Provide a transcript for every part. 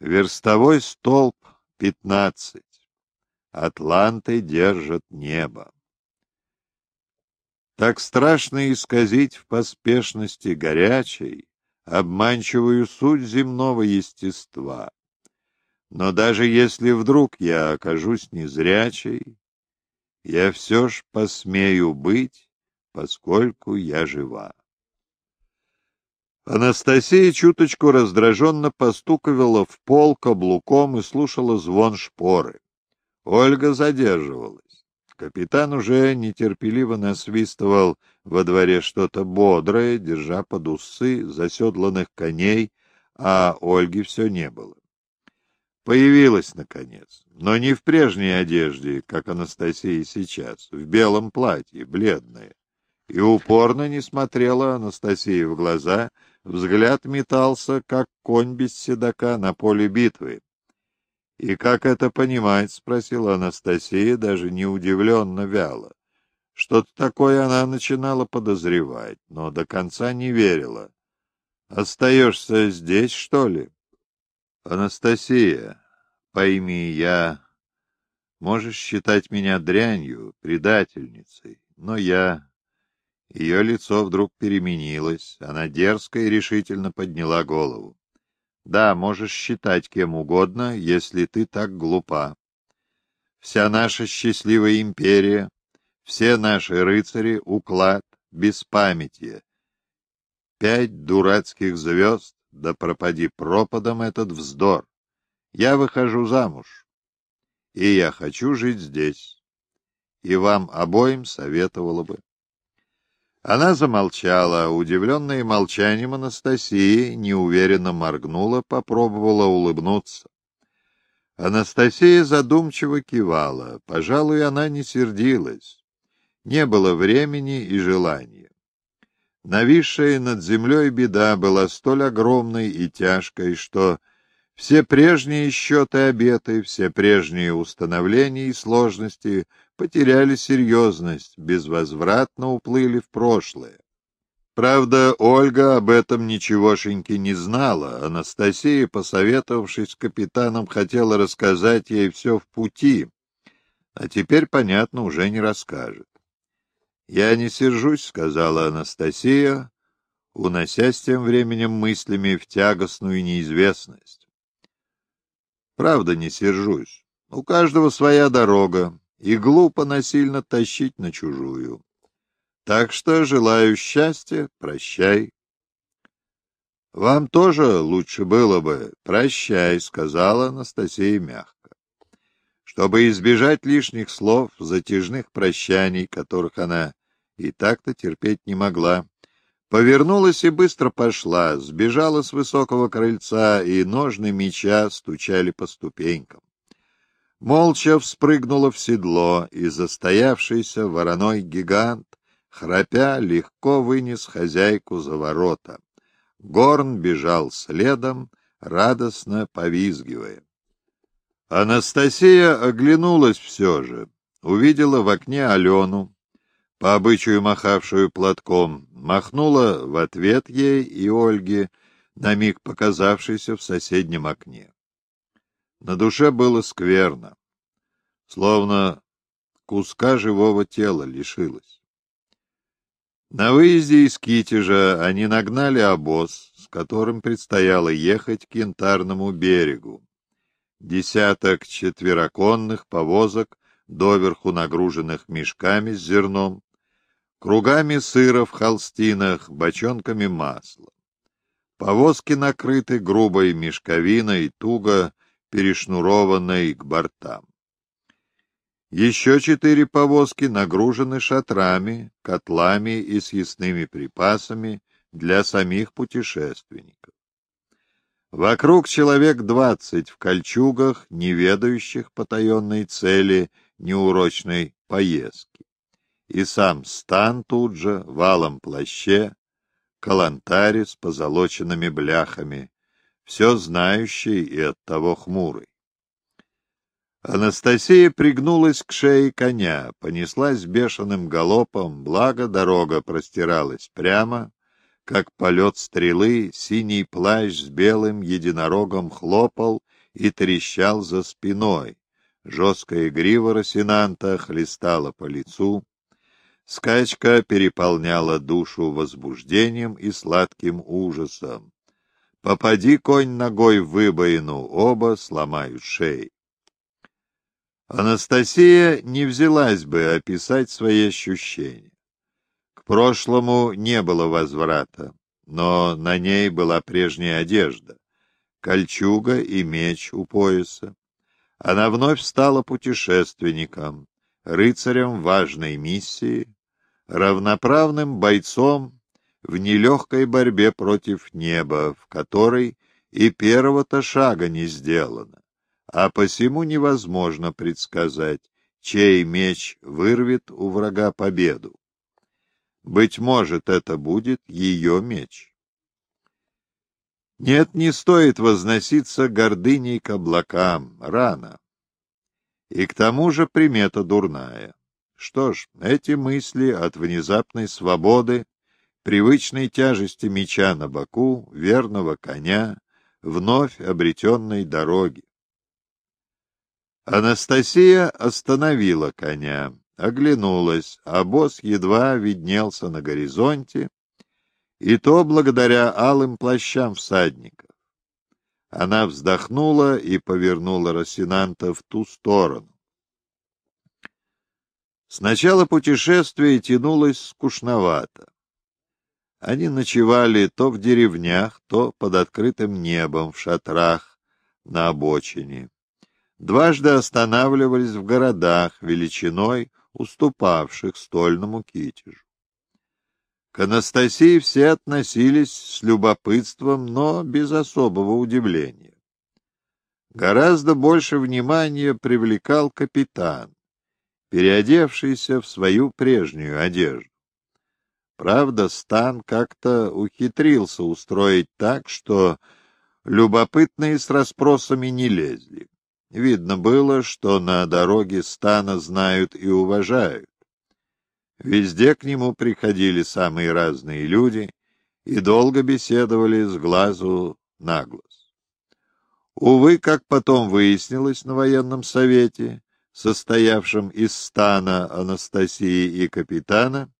Верстовой столб пятнадцать. Атланты держат небо. Так страшно исказить в поспешности горячей обманчивую суть земного естества. Но даже если вдруг я окажусь незрячей, я все ж посмею быть, поскольку я жива. Анастасия чуточку раздраженно постуковала в пол каблуком и слушала звон шпоры. Ольга задерживалась. Капитан уже нетерпеливо насвистывал во дворе что-то бодрое, держа под усы заседланных коней, а Ольги все не было. Появилась, наконец, но не в прежней одежде, как Анастасия сейчас, в белом платье, бледная. И упорно не смотрела Анастасия в глаза, взгляд метался, как конь без седока на поле битвы. «И как это понимать?» — спросила Анастасия, даже не удивленно вяло. Что-то такое она начинала подозревать, но до конца не верила. «Остаешься здесь, что ли?» «Анастасия, пойми, я... Можешь считать меня дрянью, предательницей, но я ее лицо вдруг переменилось, она дерзко и решительно подняла голову. «Да, можешь считать кем угодно, если ты так глупа. Вся наша счастливая империя, все наши рыцари — уклад, беспамятие. Пять дурацких звезд, да пропади пропадом этот вздор. Я выхожу замуж, и я хочу жить здесь, и вам обоим советовала бы. Она замолчала, удивленная молчанием Анастасии, неуверенно моргнула, попробовала улыбнуться. Анастасия задумчиво кивала. Пожалуй, она не сердилась. Не было времени и желания. Нависшая над землей беда была столь огромной и тяжкой, что все прежние счеты обеты, все прежние установления и сложности — потеряли серьезность, безвозвратно уплыли в прошлое. Правда, Ольга об этом ничегошеньки не знала. Анастасия, посоветовавшись с капитаном, хотела рассказать ей все в пути, а теперь, понятно, уже не расскажет. «Я не сержусь», — сказала Анастасия, уносясь тем временем мыслями в тягостную неизвестность. «Правда, не сержусь. У каждого своя дорога, и глупо насильно тащить на чужую. Так что желаю счастья, прощай. — Вам тоже лучше было бы. Прощай, — сказала Анастасия мягко. Чтобы избежать лишних слов, затяжных прощаний, которых она и так-то терпеть не могла, повернулась и быстро пошла, сбежала с высокого крыльца, и ножны меча стучали по ступенькам молча вспрыгнула в седло, и застоявшийся вороной гигант, храпя, легко вынес хозяйку за ворота. Горн бежал следом, радостно повизгивая. Анастасия оглянулась все же, увидела в окне Алену, по обычаю махавшую платком, махнула в ответ ей и Ольге, на миг показавшейся в соседнем окне. На душе было скверно, словно куска живого тела лишилось. На выезде из Китежа они нагнали обоз, с которым предстояло ехать к Янтарному берегу. Десяток четвероконных повозок, доверху нагруженных мешками с зерном, кругами сыра в холстинах, бочонками масла. Повозки накрыты грубой мешковиной, туго перешнурованной к бортам. Еще четыре повозки нагружены шатрами, котлами и съестными припасами для самих путешественников. Вокруг человек двадцать в кольчугах, не ведающих потаенной цели неурочной поездки. И сам стан тут же, валом плаще, калантари с позолоченными бляхами, все знающий и оттого хмурый. Анастасия пригнулась к шее коня, понеслась бешеным галопом, благо дорога простиралась прямо, как полет стрелы, синий плащ с белым единорогом хлопал и трещал за спиной. Жесткая грива Росинанта хлестала по лицу. Скачка переполняла душу возбуждением и сладким ужасом. Попади конь ногой в выбоину, оба сломают шеи. Анастасия не взялась бы описать свои ощущения. К прошлому не было возврата, но на ней была прежняя одежда, кольчуга и меч у пояса. Она вновь стала путешественником, рыцарем важной миссии, равноправным бойцом в нелегкой борьбе против неба, в которой и первого-то шага не сделано, а посему невозможно предсказать, чей меч вырвет у врага победу. Быть может, это будет ее меч. Нет, не стоит возноситься гордыней к облакам, рано. И к тому же примета дурная. Что ж, эти мысли от внезапной свободы, привычной тяжести меча на боку, верного коня, вновь обретенной дороги. Анастасия остановила коня, оглянулась, а босс едва виднелся на горизонте, и то благодаря алым плащам всадников. Она вздохнула и повернула Росинанта в ту сторону. Сначала путешествие тянулось скучновато. Они ночевали то в деревнях, то под открытым небом в шатрах на обочине. Дважды останавливались в городах величиной, уступавших стольному китежу. К Анастасии все относились с любопытством, но без особого удивления. Гораздо больше внимания привлекал капитан, переодевшийся в свою прежнюю одежду. Правда, Стан как-то ухитрился устроить так, что любопытные с расспросами не лезли. Видно было, что на дороге Стана знают и уважают. Везде к нему приходили самые разные люди и долго беседовали с глазу на глаз. Увы, как потом выяснилось на военном совете, состоявшем из стана Анастасии и капитана,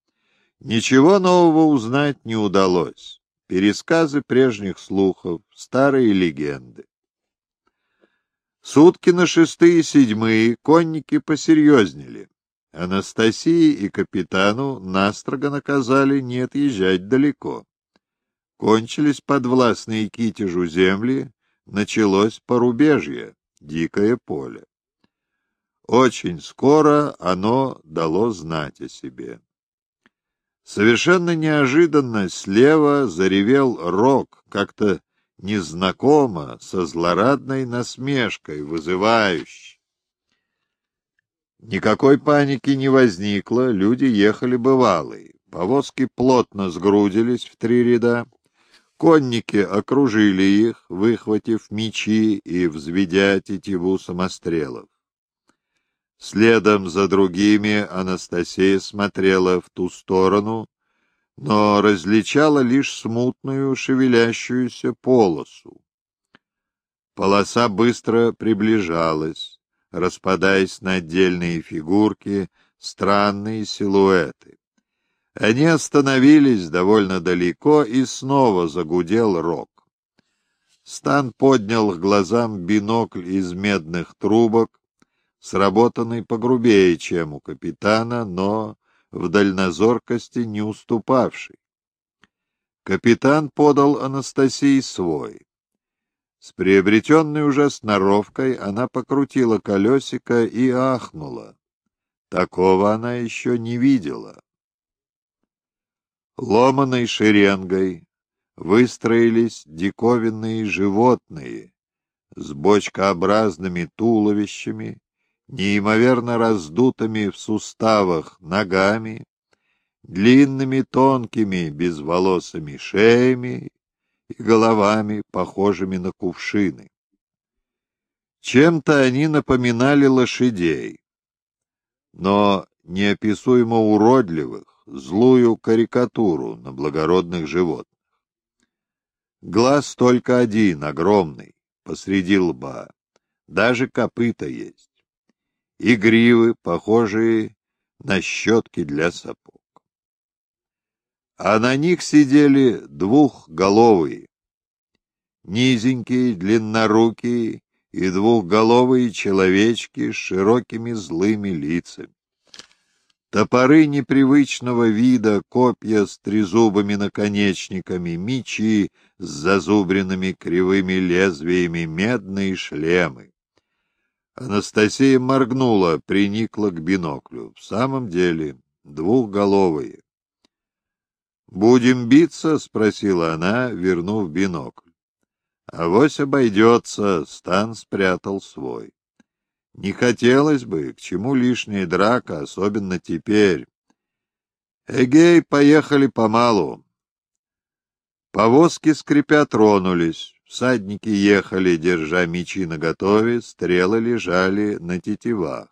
ничего нового узнать не удалось. Пересказы прежних слухов, старые легенды. Сутки на шестые и седьмые конники посерьезнели. Анастасии и капитану настрого наказали не отъезжать далеко. Кончились подвластные китежу земли, началось порубежье, дикое поле. Очень скоро оно дало знать о себе. Совершенно неожиданно слева заревел рог, как-то незнакомо, со злорадной насмешкой, вызывающий. Никакой паники не возникло, люди ехали бывалые. Повозки плотно сгрудились в три ряда. Конники окружили их, выхватив мечи и взведя тетиву самострелов. Следом за другими Анастасия смотрела в ту сторону, но различала лишь смутную шевелящуюся полосу. Полоса быстро приближалась распадаясь на отдельные фигурки, странные силуэты. Они остановились довольно далеко, и снова загудел рог. Стан поднял к глазам бинокль из медных трубок, сработанный погрубее, чем у капитана, но в дальнозоркости не уступавший. Капитан подал Анастасии свой. С приобретенной уже сноровкой она покрутила колесико и ахнула. Такого она еще не видела. Ломаной шеренгой выстроились диковинные животные с бочкообразными туловищами, неимоверно раздутыми в суставах ногами, длинными тонкими безволосыми шеями и головами, похожими на кувшины. Чем-то они напоминали лошадей, но неописуемо уродливых, злую карикатуру на благородных животных. Глаз только один, огромный, посреди лба. Даже копыта есть. И гривы, похожие на щетки для сапог. А на них сидели двухголовые, низенькие, длиннорукие и двухголовые человечки с широкими злыми лицами. Топоры непривычного вида, копья с трезубыми наконечниками, мечи с зазубренными кривыми лезвиями, медные шлемы. Анастасия моргнула, приникла к биноклю. В самом деле, двухголовые. «Будем биться?» — спросила она, вернув бинокль. «Авось обойдется», — Стан спрятал свой. Не хотелось бы, к чему лишняя драка, особенно теперь. Эгей, поехали помалу. Повозки скрипя тронулись, всадники ехали, держа мечи наготове, стрелы лежали на тетивах.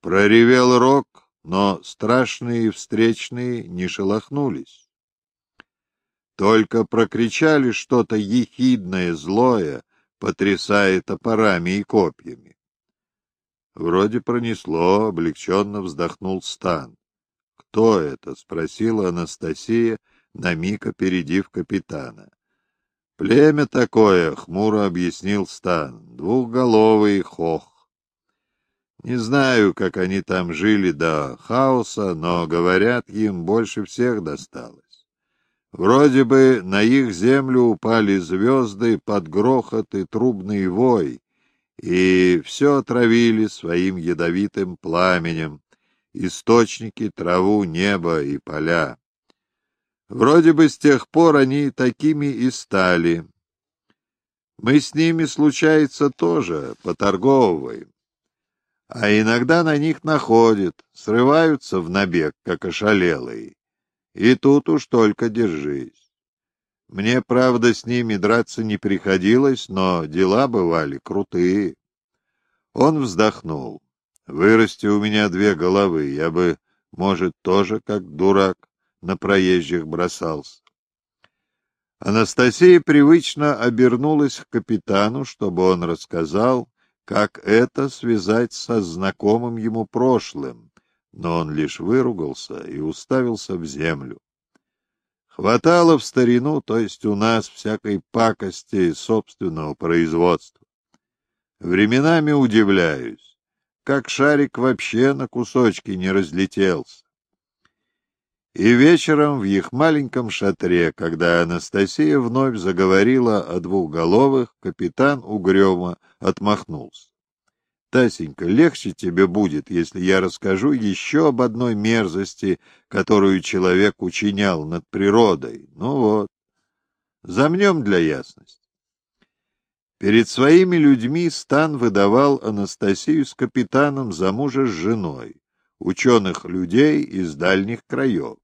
Проревел рог, но страшные встречные не шелохнулись. Только прокричали что-то ехидное, злое, потрясая топорами и копьями. Вроде пронесло, облегченно вздохнул Стан. «Кто это?» — спросила Анастасия, на миг опередив капитана. «Племя такое», — хмуро объяснил Стан, — «двухголовый хох». Не знаю, как они там жили до хаоса, но, говорят, им больше всех досталось. Вроде бы на их землю упали звезды под грохот и трубный вой, и все отравили своим ядовитым пламенем, источники, траву, небо и поля. Вроде бы с тех пор они такими и стали. Мы с ними, случается, тоже поторговываем. А иногда на них находят, срываются в набег, как ошалелые. И тут уж только держись. Мне, правда, с ними драться не приходилось, но дела бывали крутые. Он вздохнул. Вырасти у меня две головы, я бы, может, тоже, как дурак, на проезжих бросался. Анастасия привычно обернулась к капитану, чтобы он рассказал, как это связать со знакомым ему прошлым, но он лишь выругался и уставился в землю. Хватало в старину, то есть у нас, всякой пакости собственного производства. Временами удивляюсь, как шарик вообще на кусочки не разлетелся. И вечером в их маленьком шатре, когда Анастасия вновь заговорила о двухголовых, капитан угрюмо отмахнулся. Тасенька, легче тебе будет, если я расскажу еще об одной мерзости, которую человек учинял над природой. Ну вот, замнем для ясности. Перед своими людьми Стан выдавал Анастасию с капитаном за мужа с женой, ученых людей из дальних краев.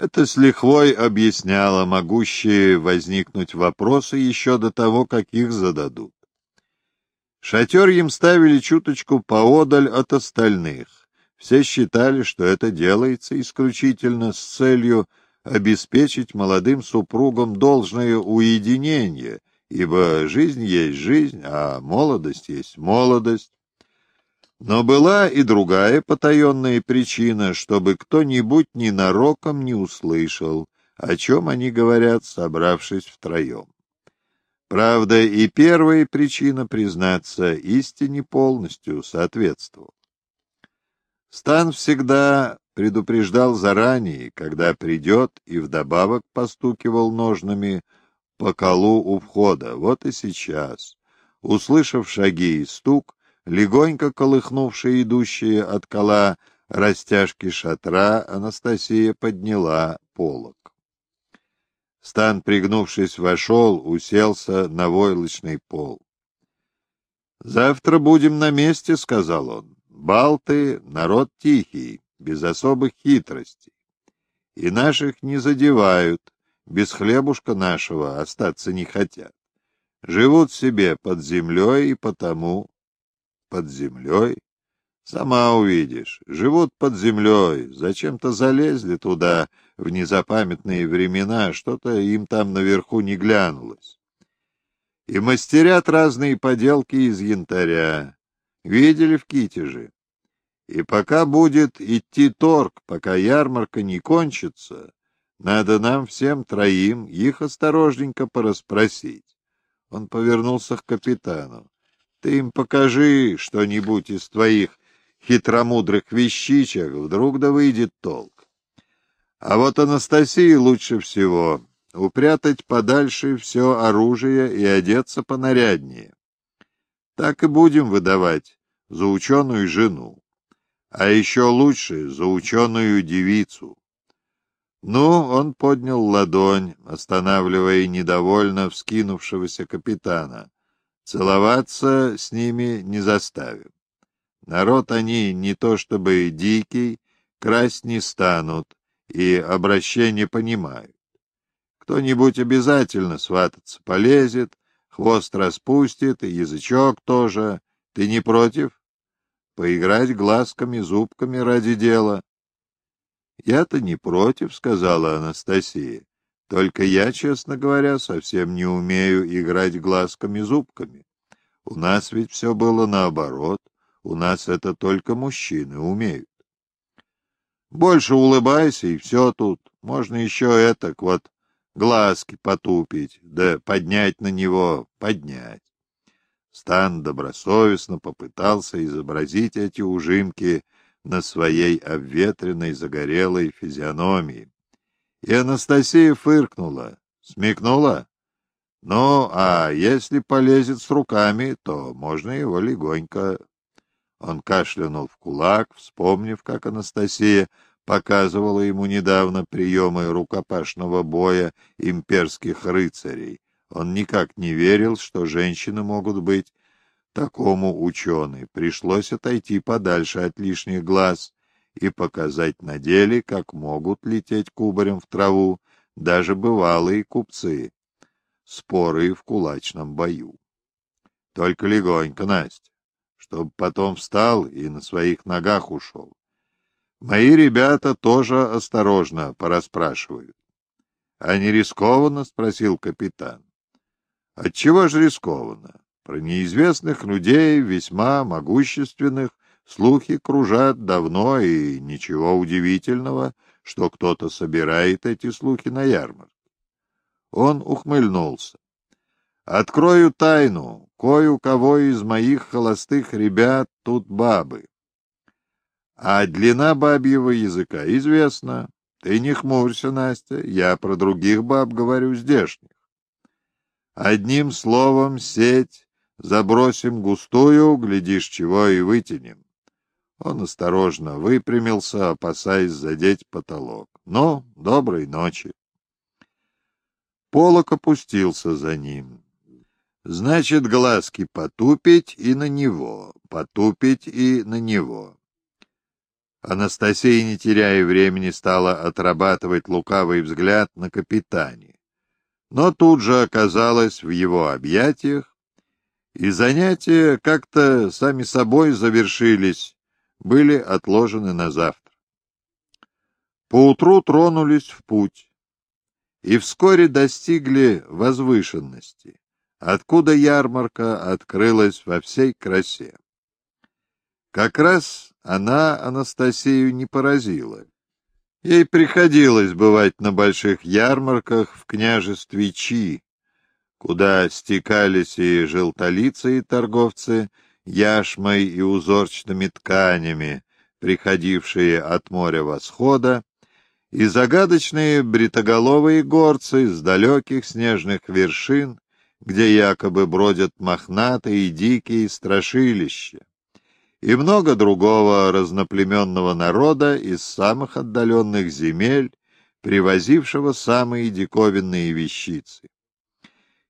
Это с лихвой объясняло могущие возникнуть вопросы еще до того, как их зададут. Шатер им ставили чуточку поодаль от остальных. Все считали, что это делается исключительно с целью обеспечить молодым супругам должное уединение, ибо жизнь есть жизнь, а молодость есть молодость. Но была и другая потаенная причина, чтобы кто-нибудь ненароком не услышал, о чем они говорят, собравшись втроем. Правда, и первая причина, признаться, истине полностью соответствовала. Стан всегда предупреждал заранее, когда придет, и вдобавок постукивал ножными по колу у входа. Вот и сейчас, услышав шаги и стук, легонько колыхнувшие идущие от кола растяжки шатра, Анастасия подняла полог. Стан, пригнувшись, вошел, уселся на войлочный пол. «Завтра будем на месте», — сказал он. «Балты — народ тихий, без особых хитростей. И наших не задевают, без хлебушка нашего остаться не хотят. Живут себе под землей и потому...» «Под землей?» Сама увидишь. Живут под землей, зачем-то залезли туда, в незапамятные времена, что-то им там наверху не глянулось. И мастерят разные поделки из янтаря. Видели в Китеже? И пока будет идти торг, пока ярмарка не кончится, надо нам всем троим их осторожненько порасспросить. Он повернулся к капитану. Ты им покажи что-нибудь из твоих хитромудрых вещичек, вдруг да выйдет толк. А вот Анастасии лучше всего упрятать подальше все оружие и одеться понаряднее. Так и будем выдавать за ученую жену а еще лучше за ученую девицу. Ну, он поднял ладонь, останавливая недовольно вскинувшегося капитана. Целоваться с ними не заставим. Народ они не то чтобы дикий, красть не станут и обращение понимают. Кто-нибудь обязательно свататься полезет, хвост распустит и язычок тоже. Ты не против? поиграть глазками-зубками ради дела. — Я-то не против, — сказала Анастасия. — Только я, честно говоря, совсем не умею играть глазками-зубками. У нас ведь все было наоборот. У нас это только мужчины умеют. Больше улыбайся, и все тут. Можно еще это, вот, глазки потупить, да поднять на него, поднять. Стан добросовестно попытался изобразить эти ужимки на своей обветренной загорелой физиономии. И Анастасия фыркнула, смекнула. Ну, а если полезет с руками, то можно его легонько... Он кашлянул в кулак, вспомнив, как Анастасия показывала ему недавно приемы рукопашного боя имперских рыцарей. Он никак не верил, что женщины могут быть такому ученой. Пришлось отойти подальше от лишних глаз и показать на деле, как могут лететь кубарем в траву даже бывалые купцы. Споры в кулачном бою. Только легонько, Настя, чтобы потом встал и на своих ногах ушел. Мои ребята тоже осторожно порасспрашивают. — А не рискованно? — спросил капитан. Отчего же рискованно? Про неизвестных людей, весьма могущественных, слухи кружат давно, и ничего удивительного, что кто-то собирает эти слухи на ярмарке. Он ухмыльнулся. Открою тайну, кое у кого из моих холостых ребят тут бабы. А длина бабьего языка известна. Ты не хмурься, Настя, я про других баб говорю здешних. Одним словом, сеть забросим густую, глядишь, чего и вытянем. Он осторожно выпрямился, опасаясь задеть потолок. Ну, доброй ночи. Полок опустился за ним. Значит, глазки потупить и на него, потупить и на него. Анастасия, не теряя времени, стала отрабатывать лукавый взгляд на капитане но тут же оказалась в его объятиях, и занятия как-то сами собой завершились, были отложены на завтра. Поутру тронулись в путь и вскоре достигли возвышенности, откуда ярмарка открылась во всей красе. Как раз она Анастасию не поразила. Ей приходилось бывать на больших ярмарках в княжестве Чи, куда стекались и желтолицые торговцы яшмой и узорчатыми тканями, приходившие от моря восхода, и загадочные бритоголовые горцы с далеких снежных вершин, где якобы бродят мохнатые и дикие страшилища и много другого разноплеменного народа из самых отдаленных земель, привозившего самые диковинные вещицы.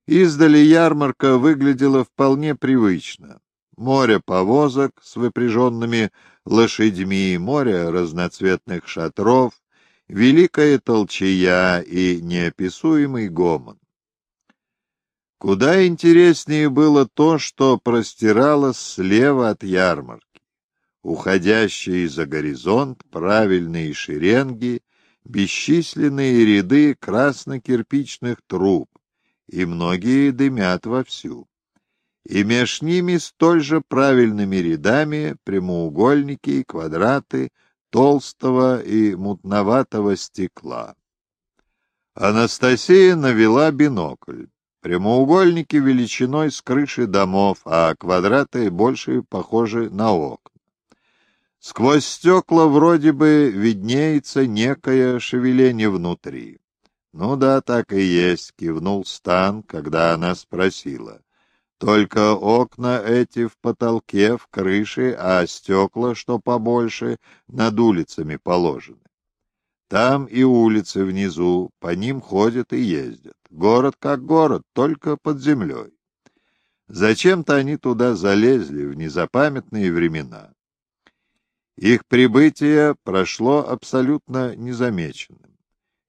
Издали ярмарка выглядела вполне привычно. Море повозок с выпряженными лошадьми, море разноцветных шатров, великая толчая и неописуемый гомон. Куда интереснее было то, что простиралось слева от ярмарки. Уходящие за горизонт правильные шеренги бесчисленные ряды красно-кирпичных труб, и многие дымят вовсю. И меж ними столь же правильными рядами прямоугольники и квадраты толстого и мутноватого стекла. Анастасия навела бинокль. Прямоугольники величиной с крыши домов, а квадраты больше похожи на окна. Сквозь стекла вроде бы виднеется некое шевеление внутри. «Ну да, так и есть», — кивнул Стан, когда она спросила. «Только окна эти в потолке, в крыше, а стекла, что побольше, над улицами положены. Там и улицы внизу, по ним ходят и ездят. Город как город, только под землей. Зачем-то они туда залезли в незапамятные времена. Их прибытие прошло абсолютно незамеченным.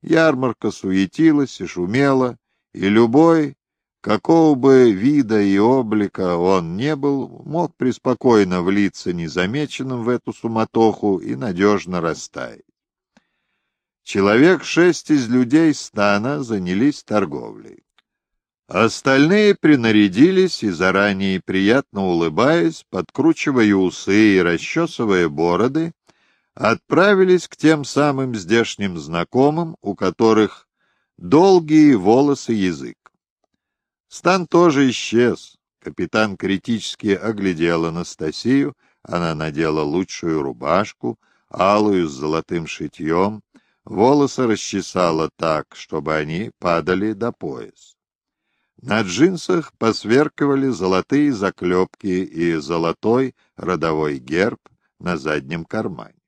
Ярмарка суетилась и шумела, и любой, какого бы вида и облика он не был, мог преспокойно влиться незамеченным в эту суматоху и надежно растаять. Человек шесть из людей стана занялись торговлей. Остальные принарядились и, заранее приятно улыбаясь, подкручивая усы и расчесывая бороды, отправились к тем самым здешним знакомым, у которых долгие волосы язык. Стан тоже исчез. Капитан критически оглядел Анастасию, она надела лучшую рубашку, алую с золотым шитьем, волосы расчесала так, чтобы они падали до пояс. На джинсах посверкивали золотые заклепки и золотой родовой герб на заднем кармане.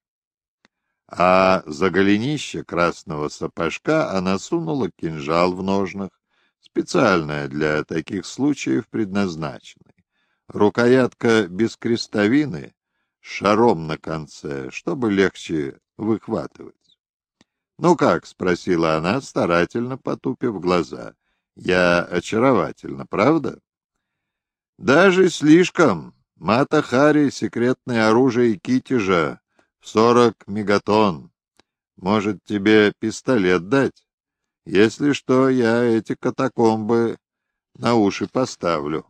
А за голенище красного сапожка она сунула кинжал в ножнах, специальная для таких случаев предназначенный. Рукоятка без крестовины, шаром на конце, чтобы легче выхватывать. «Ну как?» — спросила она, старательно потупив глаза. Я очаровательна, правда? Даже слишком. Мата Хари — секретное оружие Китежа сорок мегатонн. Может, тебе пистолет дать? Если что, я эти катакомбы на уши поставлю.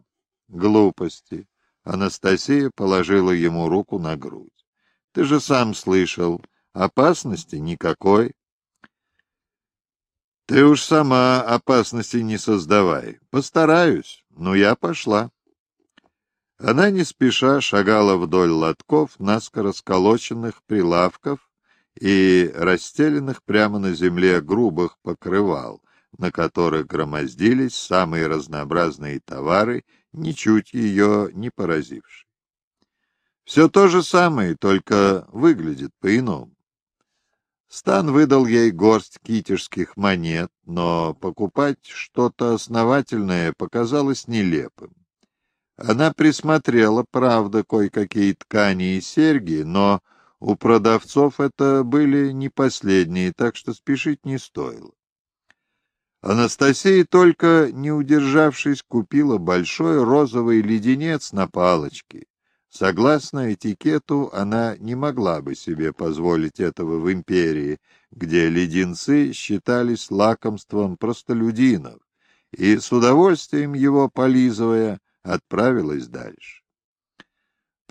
Глупости. Анастасия положила ему руку на грудь. Ты же сам слышал. Опасности никакой. Ты уж сама опасности не создавай. Постараюсь, но я пошла. Она не спеша шагала вдоль лотков, наскоро сколоченных прилавков и расстеленных прямо на земле грубых покрывал, на которых громоздились самые разнообразные товары, ничуть ее не поразившие. Все то же самое, только выглядит по-иному. Стан выдал ей горсть китежских монет, но покупать что-то основательное показалось нелепым. Она присмотрела, правда, кое-какие ткани и серьги, но у продавцов это были не последние, так что спешить не стоило. Анастасия, только не удержавшись, купила большой розовый леденец на палочке Согласно этикету, она не могла бы себе позволить этого в империи, где леденцы считались лакомством простолюдинов, и с удовольствием его полизывая, отправилась дальше.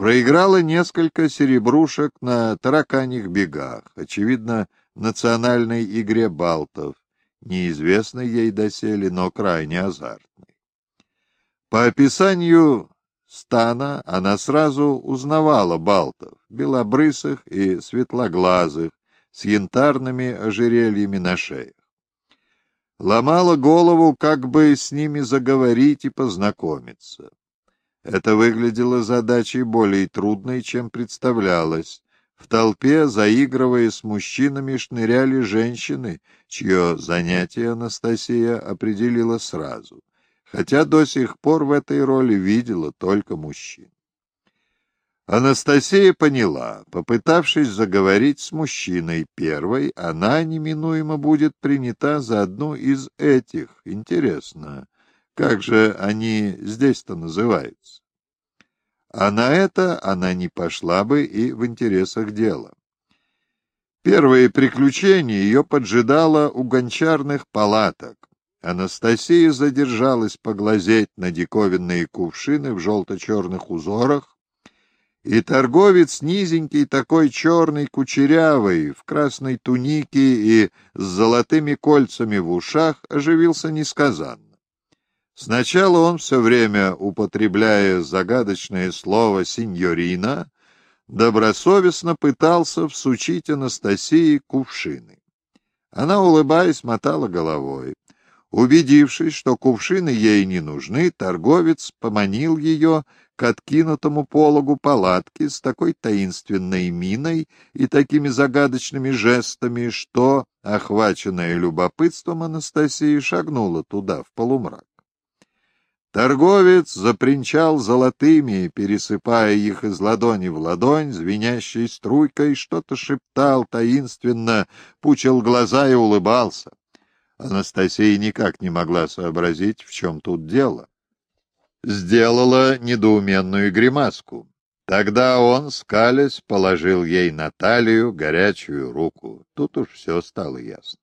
Проиграла несколько серебрушек на тараканьих бегах, очевидно, национальной игре балтов, неизвестной ей доселе, но крайне азартной. По описанию стана она сразу узнавала балтов, белобрысых и светлоглазых, с янтарными ожерельями на шеях. Ломала голову, как бы с ними заговорить и познакомиться. Это выглядело задачей более трудной, чем представлялось. В толпе, заигрывая с мужчинами, шныряли женщины, чье занятие Анастасия определила сразу — хотя до сих пор в этой роли видела только мужчин. Анастасия поняла, попытавшись заговорить с мужчиной первой, она неминуемо будет принята за одну из этих. Интересно, как же они здесь-то называются? А на это она не пошла бы и в интересах дела. Первые приключения ее поджидало у гончарных палаток. Анастасия задержалась поглазеть на диковинные кувшины в желто-черных узорах, и торговец низенький такой черный кучерявый, в красной тунике и с золотыми кольцами в ушах, оживился несказанно. Сначала он все время, употребляя загадочное слово «синьорина», добросовестно пытался всучить Анастасии кувшины. Она, улыбаясь, мотала головой. Убедившись, что кувшины ей не нужны, торговец поманил ее к откинутому пологу палатки с такой таинственной миной и такими загадочными жестами, что, охваченная любопытством, Анастасия шагнула туда, в полумрак. Торговец запринчал золотыми, пересыпая их из ладони в ладонь, звенящей струйкой, что-то шептал таинственно, пучил глаза и улыбался. Анастасия никак не могла сообразить, в чем тут дело. Сделала недоуменную гримаску. Тогда он, скалясь, положил ей на талию горячую руку. Тут уж все стало ясно.